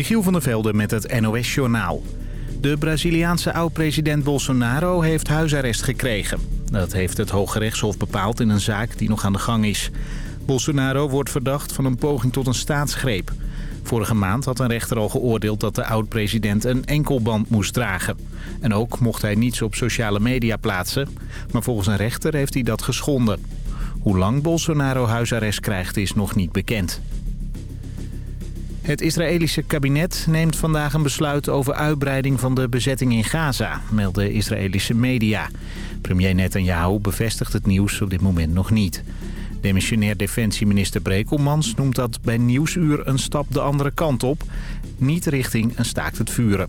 Michiel van der Velde met het NOS-journaal. De Braziliaanse oud-president Bolsonaro heeft huisarrest gekregen. Dat heeft het Hoge Rechtshof bepaald in een zaak die nog aan de gang is. Bolsonaro wordt verdacht van een poging tot een staatsgreep. Vorige maand had een rechter al geoordeeld dat de oud-president een enkelband moest dragen. En ook mocht hij niets op sociale media plaatsen. Maar volgens een rechter heeft hij dat geschonden. Hoe lang Bolsonaro huisarrest krijgt is nog niet bekend. Het Israëlische kabinet neemt vandaag een besluit over uitbreiding van de bezetting in Gaza, melden Israëlische media. Premier Netanyahu bevestigt het nieuws op dit moment nog niet. Demissionair defensieminister Brekelmans noemt dat bij Nieuwsuur een stap de andere kant op. Niet richting een staakt het vuren.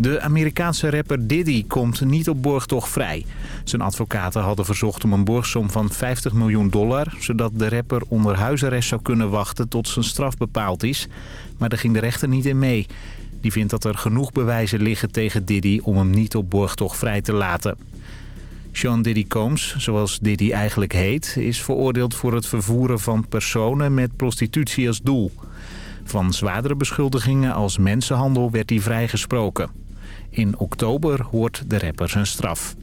De Amerikaanse rapper Diddy komt niet op borgtocht vrij. Zijn advocaten hadden verzocht om een borgsom van 50 miljoen dollar... zodat de rapper onder huisarrest zou kunnen wachten tot zijn straf bepaald is. Maar daar ging de rechter niet in mee. Die vindt dat er genoeg bewijzen liggen tegen Diddy om hem niet op borgtocht vrij te laten. Sean Diddy Combs, zoals Diddy eigenlijk heet... is veroordeeld voor het vervoeren van personen met prostitutie als doel. Van zwaardere beschuldigingen als mensenhandel werd hij vrijgesproken. In oktober hoort de rapper zijn straf.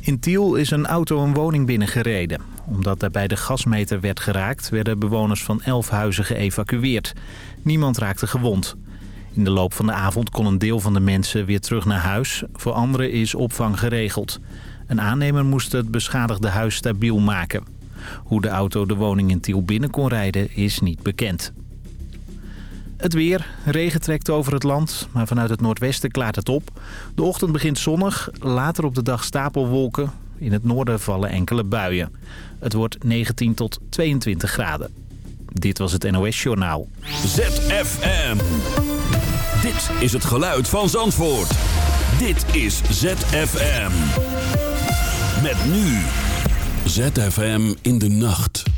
In Tiel is een auto een woning binnengereden. Omdat daarbij de gasmeter werd geraakt... werden bewoners van elf huizen geëvacueerd. Niemand raakte gewond. In de loop van de avond kon een deel van de mensen weer terug naar huis. Voor anderen is opvang geregeld. Een aannemer moest het beschadigde huis stabiel maken. Hoe de auto de woning in Tiel binnen kon rijden is niet bekend. Het weer. Regen trekt over het land, maar vanuit het noordwesten klaart het op. De ochtend begint zonnig, later op de dag stapelwolken. In het noorden vallen enkele buien. Het wordt 19 tot 22 graden. Dit was het NOS Journaal. ZFM. Dit is het geluid van Zandvoort. Dit is ZFM. Met nu. ZFM in de nacht.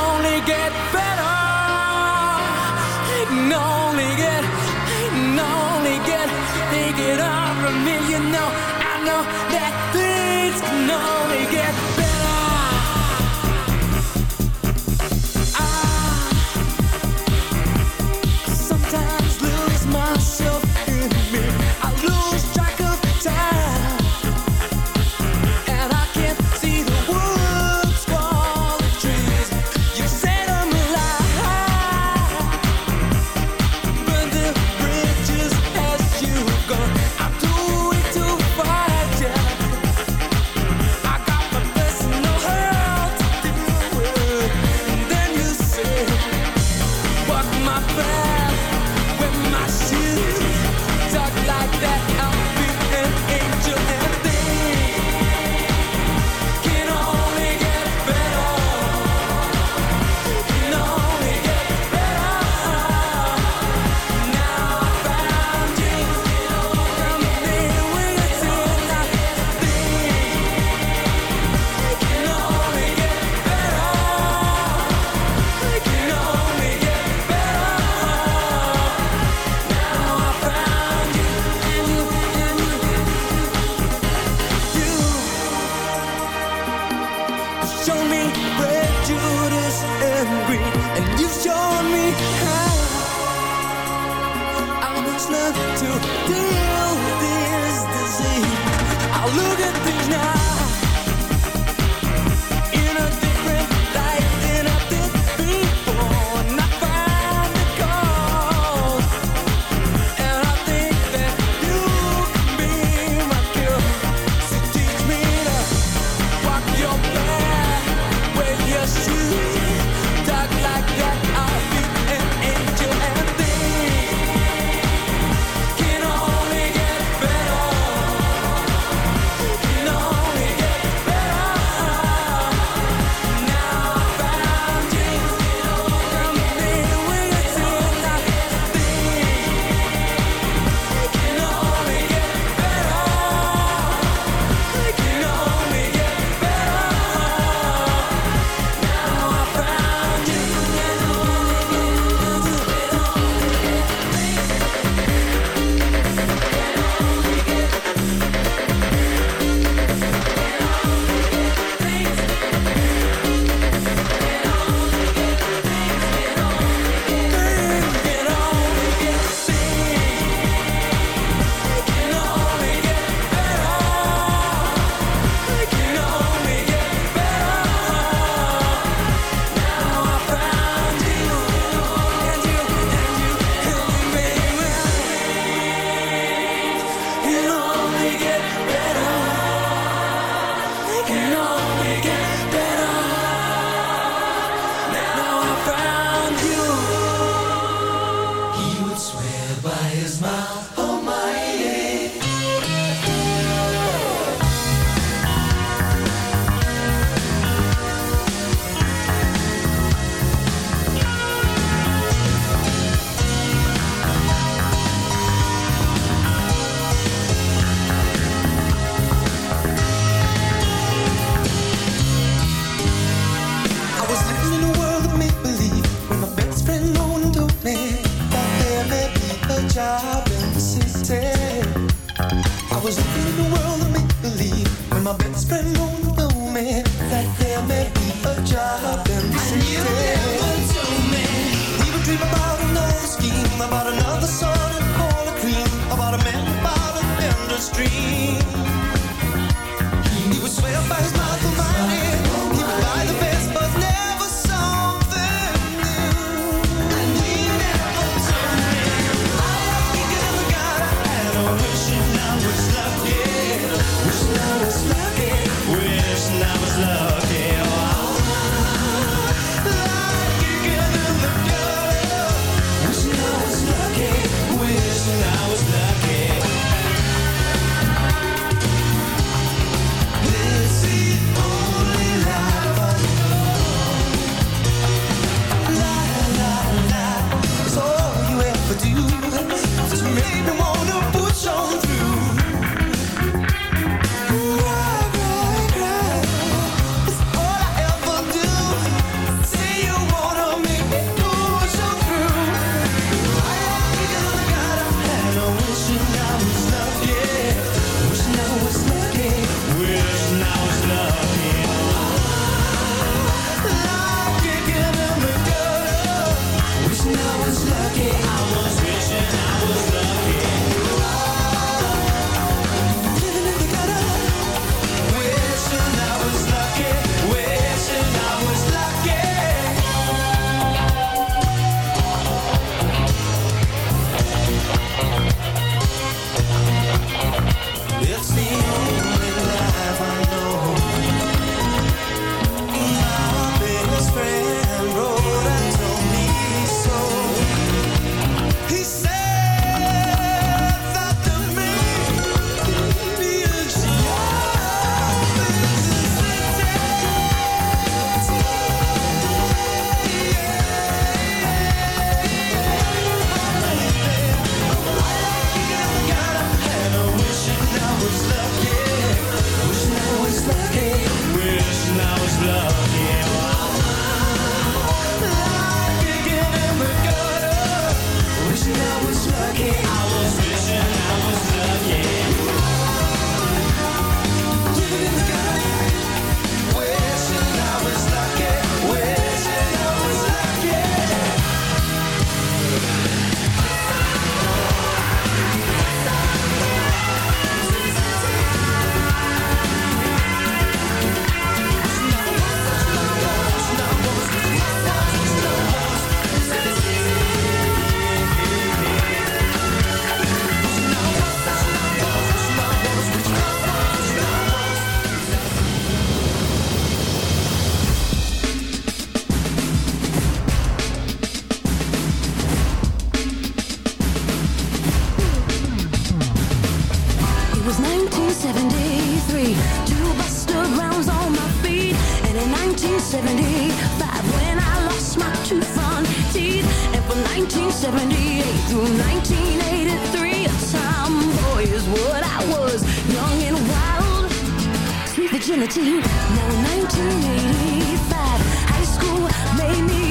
can only get, can only get, from me, you know, I know that things can only get. again. 1978 through 1983, a tomboy is what I was, young and wild, sweet virginity. Now 1985, high school made me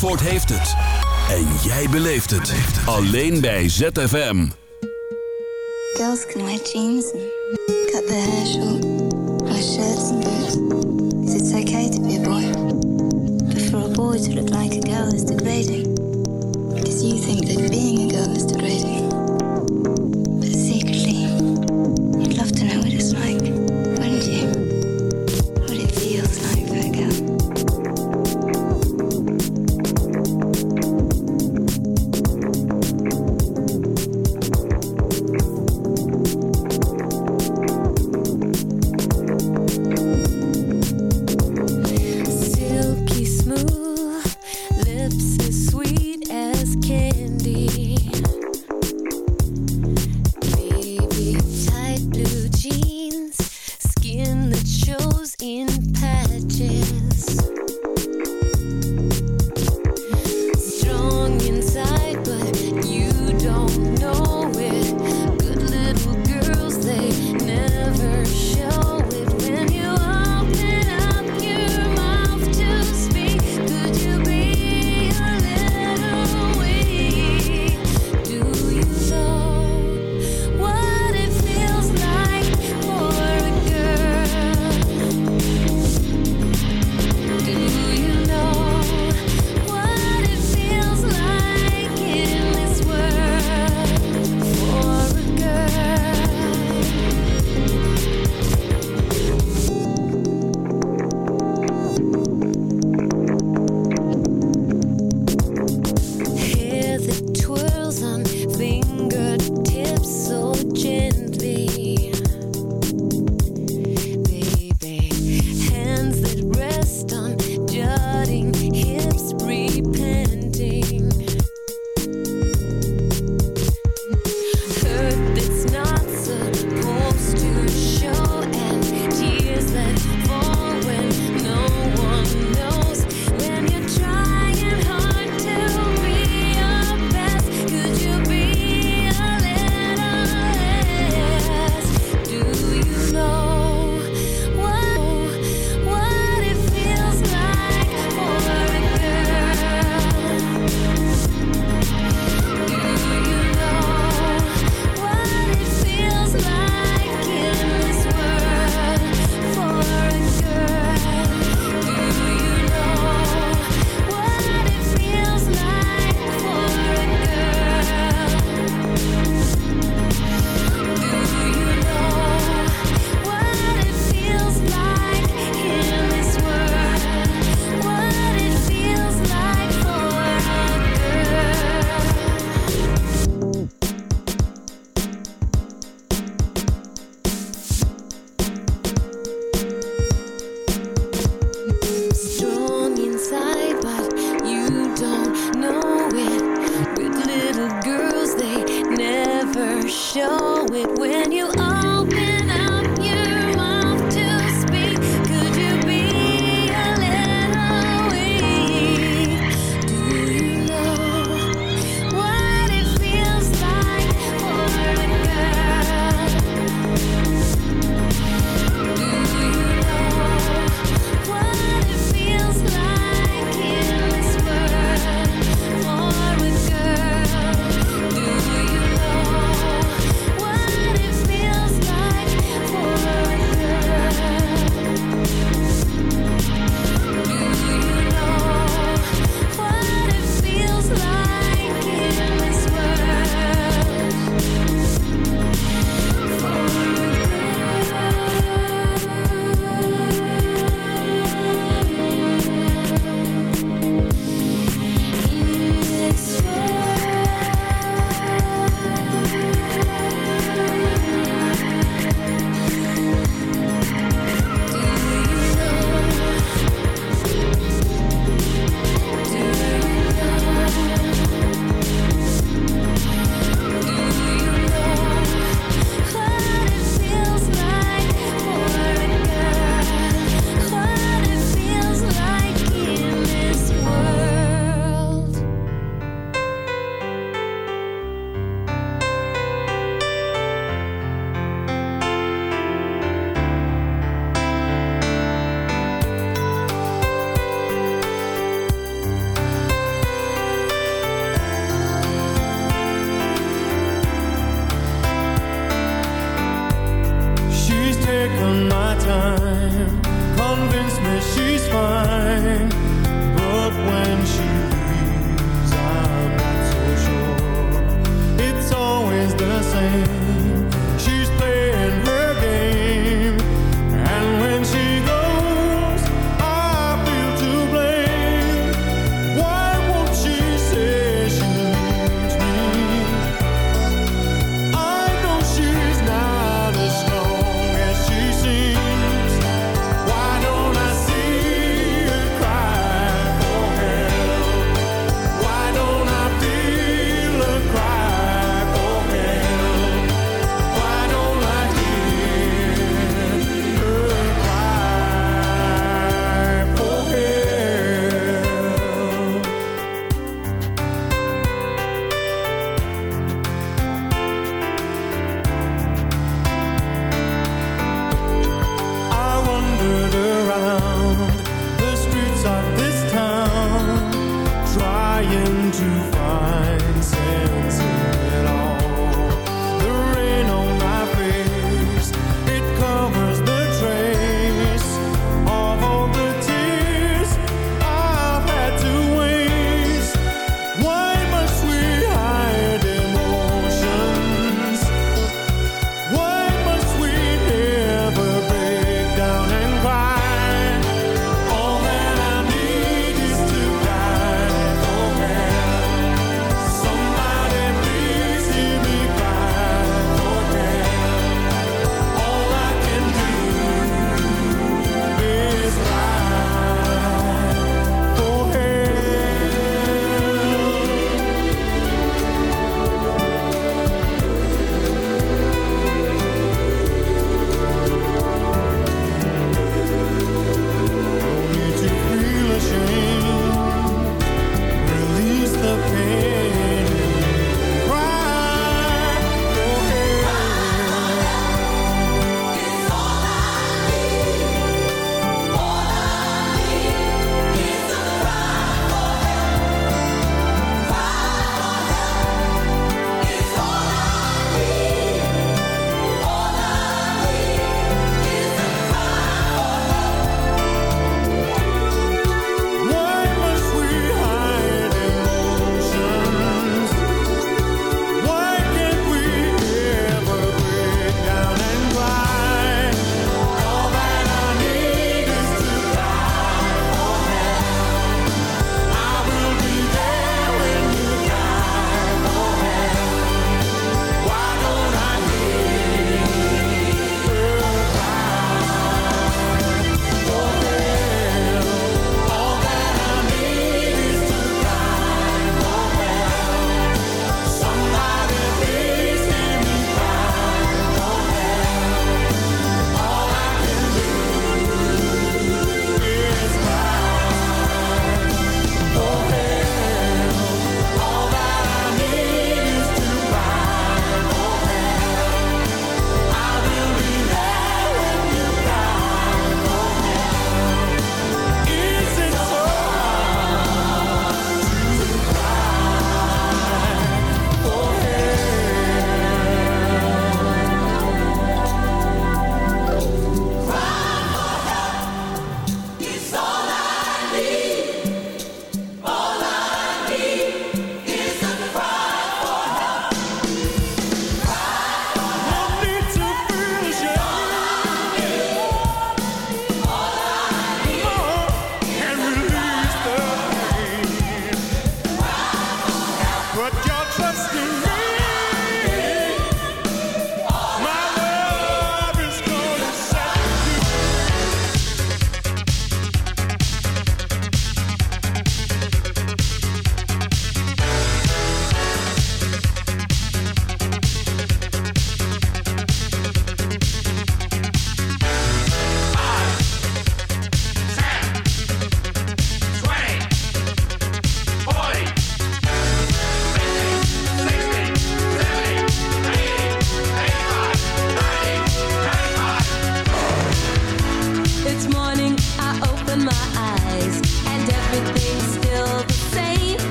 Zandvoort heeft het. En jij beleeft het. Alleen bij ZFM. Girls can wear jeans and cut their hair short. Wear shirts and boots. It's okay to be a boy. But for a boy to look like a girl is degrading.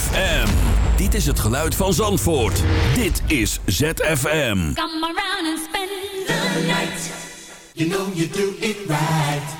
ZFM. Dit is het geluid van Zandvoort. Dit is ZFM. Come around and spend the night. You know you do it right.